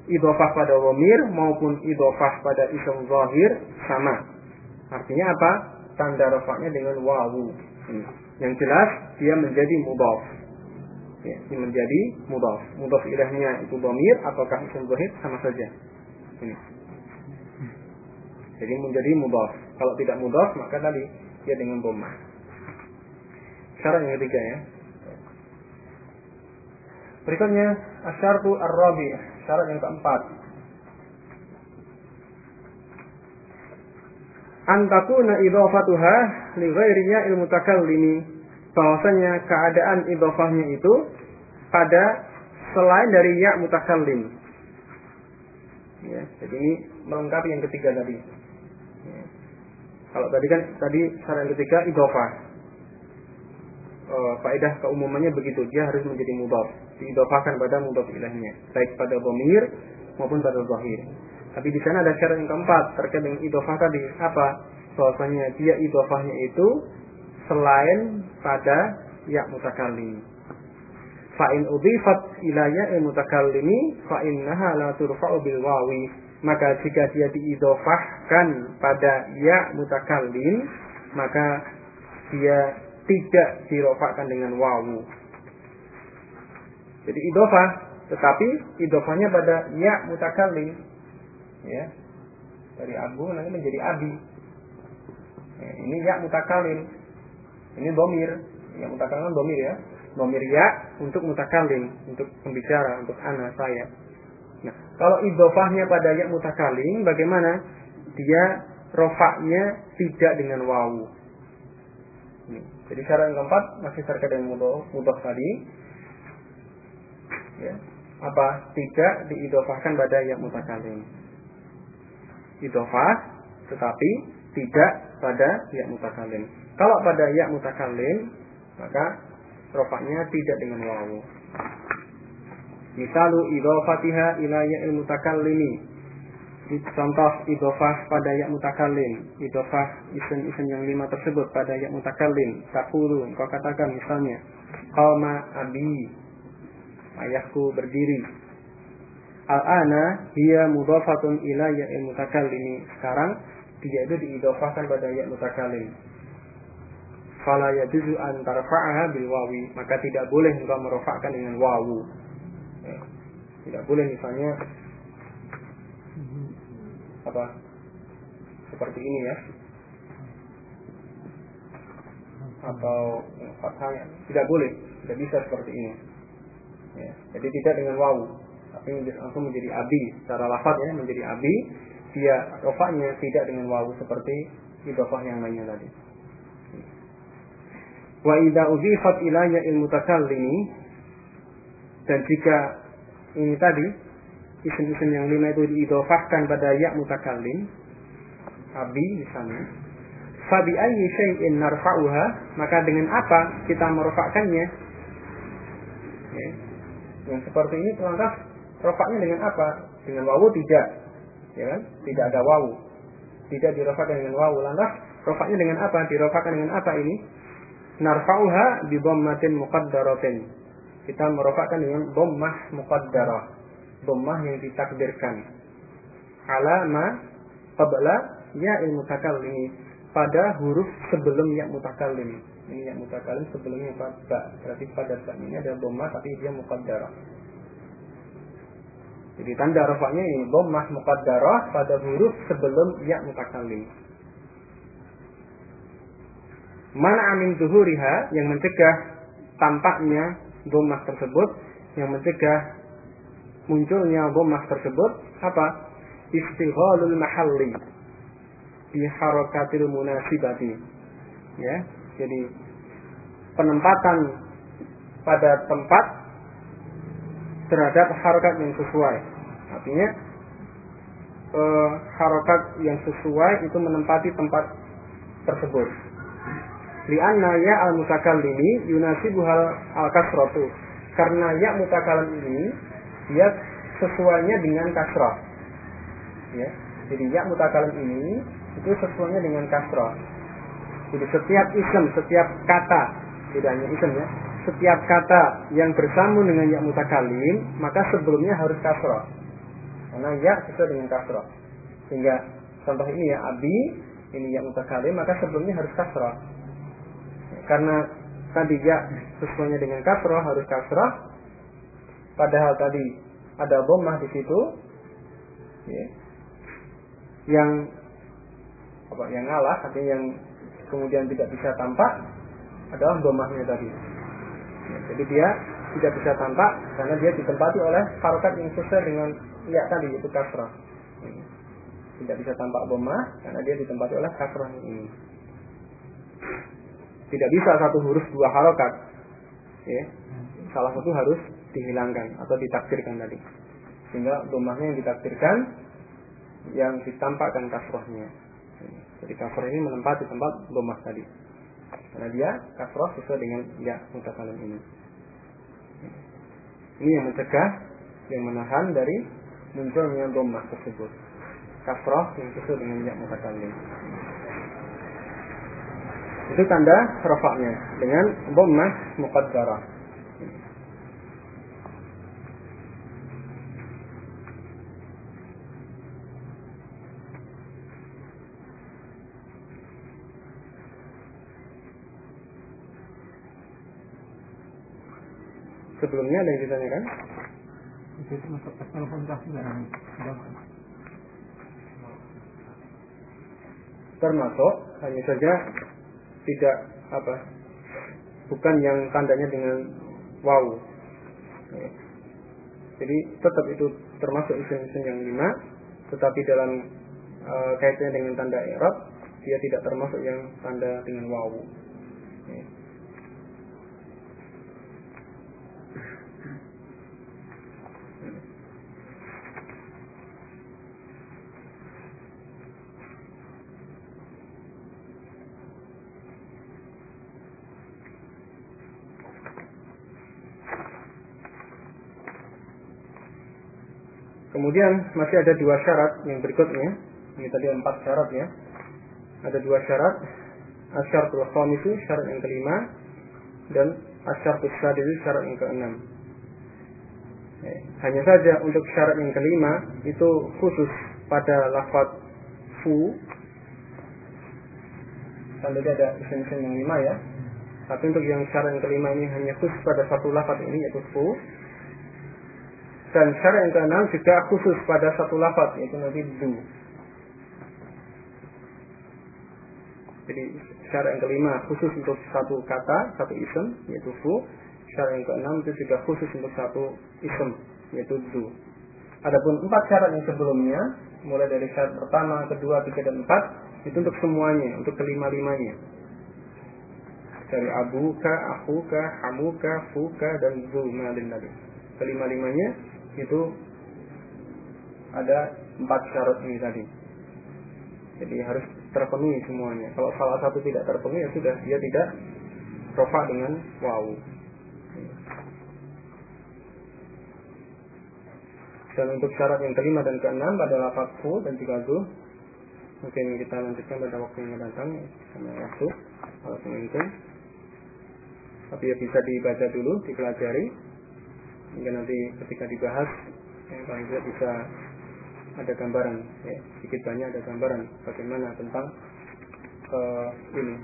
idofah pada romir maupun idofah pada isim zahir sama. Artinya apa? Tanda rofaknya dengan wawu. Yang jelas dia menjadi mudaf ya, ini menjadi mudaf mudaf ilahnya itu domir ataukah isim zahir sama saja ini jadi menjadi mudaf kalau tidak mudaf maka tadi dia dengan bomah. Syarat yang ketiga ya. Berikutnya asyartu ar-rabi, syarat yang keempat. Antakuna idhafatuha li ghairiya ilmu takallimi. Bahwasanya keadaan idhafahnya itu pada selain dari ya mutakallim. Ya, jadi ini melengkapi yang ketiga tadi. Kalau tadi kan tadi syarat yang ketiga idofah. E, faedah keumumannya begitu, dia harus menjadi mudhaf, diidofahkan pada mudhaf ilahnya, baik pada bomir maupun pada zahir. Tapi di sana ada syarat yang keempat terkait dengan idofah tadi apa? Bahwasanya dia idofahnya itu selain pada ya mutakallim. Fa'in udifat ilaya mutakallimi fa'innaha la turfa'u bil wawi. Maka jika dia diidofahkan pada ya mutakallim maka dia tidak dirofakkan dengan wawu. Jadi idofah tetapi idofahnya pada ya mutakallim. Ya. Dari abu nanti menjadi abi. Ya, ini ya mutakallim ini domir ya mutakallim domir ya domir ya untuk mutakallim untuk pembicara untuk anak saya Nah, kalau idofahnya pada ya mutakalim, bagaimana? Dia rofaknya tidak dengan wawu. Jadi cara yang keempat masih terkait dengan mudoh, mudoh tadi. Ya. Apa? Tidak diidofahkan pada ya mutakalim. Idofah, tetapi tidak pada ya mutakalim. Kalau pada ya mutakalim, maka rofaknya tidak dengan wawu. Misalu idhofatiha ila ya'il mutakallimi. Contoh idhofah pada ya mutakallim. Idhofah isim-isim yang lima tersebut pada ya mutakallim. Takulu, kau katakan misalnya. Qama abi. Ayahku berdiri. Al-ana hiya mudhafatun ila ya'il mutakallimi. Sekarang dia itu diidhofahkan pada ya mutakallim. Fala yajuzu an tarfa'aha bil wawi. Maka tidak boleh engkau merofakkan dengan wawu. Tidak boleh misalnya apa seperti ini ya. Atau fathahnya tidak boleh. Tidak bisa seperti ini. Ya. jadi tidak dengan wawu. Tapi langsung menjadi abi. Secara lafaz ya menjadi abi. Dia rofaknya tidak dengan wawu seperti idofah yang lainnya tadi wa idza udhifat ilaya ilmu takallimi dan jika ini tadi isim-isim yang lima itu diidofahkan pada ya mutakallim abi misalnya fabi ayyi syai'in narfa'uha maka dengan apa kita merofakkannya? Ya. yang seperti ini lantas rofaknya dengan apa? Dengan wawu tidak. Ya kan? Tidak ada wawu. Tidak dirofakkan dengan wawu. Lantas rofaknya dengan apa? Dirofakkan dengan apa ini narfa'uha bi dhammatin muqaddaratin kita merofakkan dengan dhammah muqaddarah. Dhammah yang ditakdirkan. Alama qabla ya ini pada huruf sebelum ya mutakallim. Ini ya mutakallim sebelumnya pada berarti pada saat ini ada dhammah tapi dia muqaddarah. Jadi tanda rafanya ini dhammah muqaddarah pada huruf sebelum ya mutakallim. Mana amin zuhuriha yang mencegah tampaknya dhammah tersebut yang mencegah munculnya dhammah tersebut apa? Istighalul mahalli bi harakatil munasibati. Ya, jadi penempatan pada tempat terhadap harokat yang sesuai. Artinya eh, harokat yang sesuai itu menempati tempat tersebut lianna ya al mutakallimi yunasibuhal al kasratu karena ya mutakallim ini dia sesuainya dengan kasrah ya jadi ya mutakallim ini itu sesuainya dengan kasrah Jadi setiap ism, setiap kata, tidak hanya ism ya, setiap kata yang bersambung dengan ya mutakalim, maka sebelumnya harus kasroh. Karena ya sesuai dengan kasroh. Sehingga contoh ini ya abi, ini ya mutakalim, maka sebelumnya harus kasroh. Karena tadi ya sesuainya dengan kasroh harus kasroh. Padahal tadi ada bomah di situ, ya, yang apa yang ngalah, artinya yang kemudian tidak bisa tampak adalah domahnya tadi. Ya, jadi dia tidak bisa tampak karena dia ditempati oleh harokat yang sesuai dengan ya tadi yaitu kasrah. Ya, tidak bisa tampak domah karena dia ditempati oleh kasrah ini. Tidak bisa satu huruf dua harokat. Ya, salah satu harus dihilangkan atau ditakdirkan tadi. Sehingga domahnya yang ditakdirkan yang ditampakkan kasrohnya. Jadi kasroh ini menempati tempat domah tadi. Karena dia kasroh sesuai dengan ya mutakalim ini. Ini yang mencegah, yang menahan dari munculnya domah tersebut. Kasroh yang sesuai dengan ya mutakalim. Itu tanda rofaknya dengan domah muqaddarah. sebelumnya ada yang ditanyakan? Itu masuk Termasuk hanya saja tidak apa bukan yang tandanya dengan wow. Jadi tetap itu termasuk isim-isim yang lima, tetapi dalam e, kaitannya dengan tanda Arab dia tidak termasuk yang tanda dengan wow. Kemudian masih ada dua syarat yang berikutnya. Ini tadi empat syarat ya. Ada dua syarat. Asyaratul itu syarat yang kelima dan asyaratul sadis syarat yang keenam. Eh, hanya saja untuk syarat yang kelima itu khusus pada lafaz fu. Tadi ada isim-isim yang lima ya. Tapi untuk yang syarat yang kelima ini hanya khusus pada satu lafaz ini yaitu fu. Dan syarat yang keenam juga khusus pada satu lafaz yaitu nanti du. Jadi syarat yang kelima khusus untuk satu kata, satu isim yaitu fu. Syarat yang keenam itu juga khusus untuk satu isim yaitu du. Adapun empat syarat yang sebelumnya, mulai dari syarat pertama, kedua, tiga, dan empat, itu untuk semuanya, untuk kelima-limanya. Dari abuka, akuka, hamuka, fuka, dan zu malin tadi. Kelima-limanya itu ada empat syarat ini tadi. Jadi harus terpenuhi semuanya. Kalau salah satu tidak terpenuhi ya sudah dia tidak rofa dengan wow. Dan untuk syarat yang kelima dan keenam pada lafaz fu dan tiga du mungkin kita lanjutkan pada waktu yang datang karena waktu kalau mungkin. Tapi ya bisa dibaca dulu, dipelajari hingga nanti ketika dibahas yang paling tidak bisa ada gambaran ya sedikit banyak ada gambaran bagaimana tentang uh, ini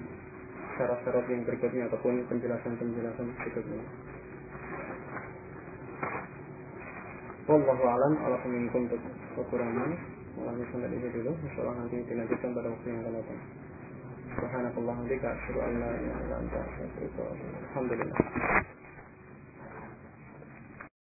syarat-syarat yang berikutnya ataupun penjelasan-penjelasan berikutnya. Wallahu alam ala minkum kekurangan. Mulai sampai di dulu. Insyaallah nanti dilanjutkan pada waktu yang akan datang. Subhanakallah bihamdika asyhadu an la ilaha illa anta Alhamdulillah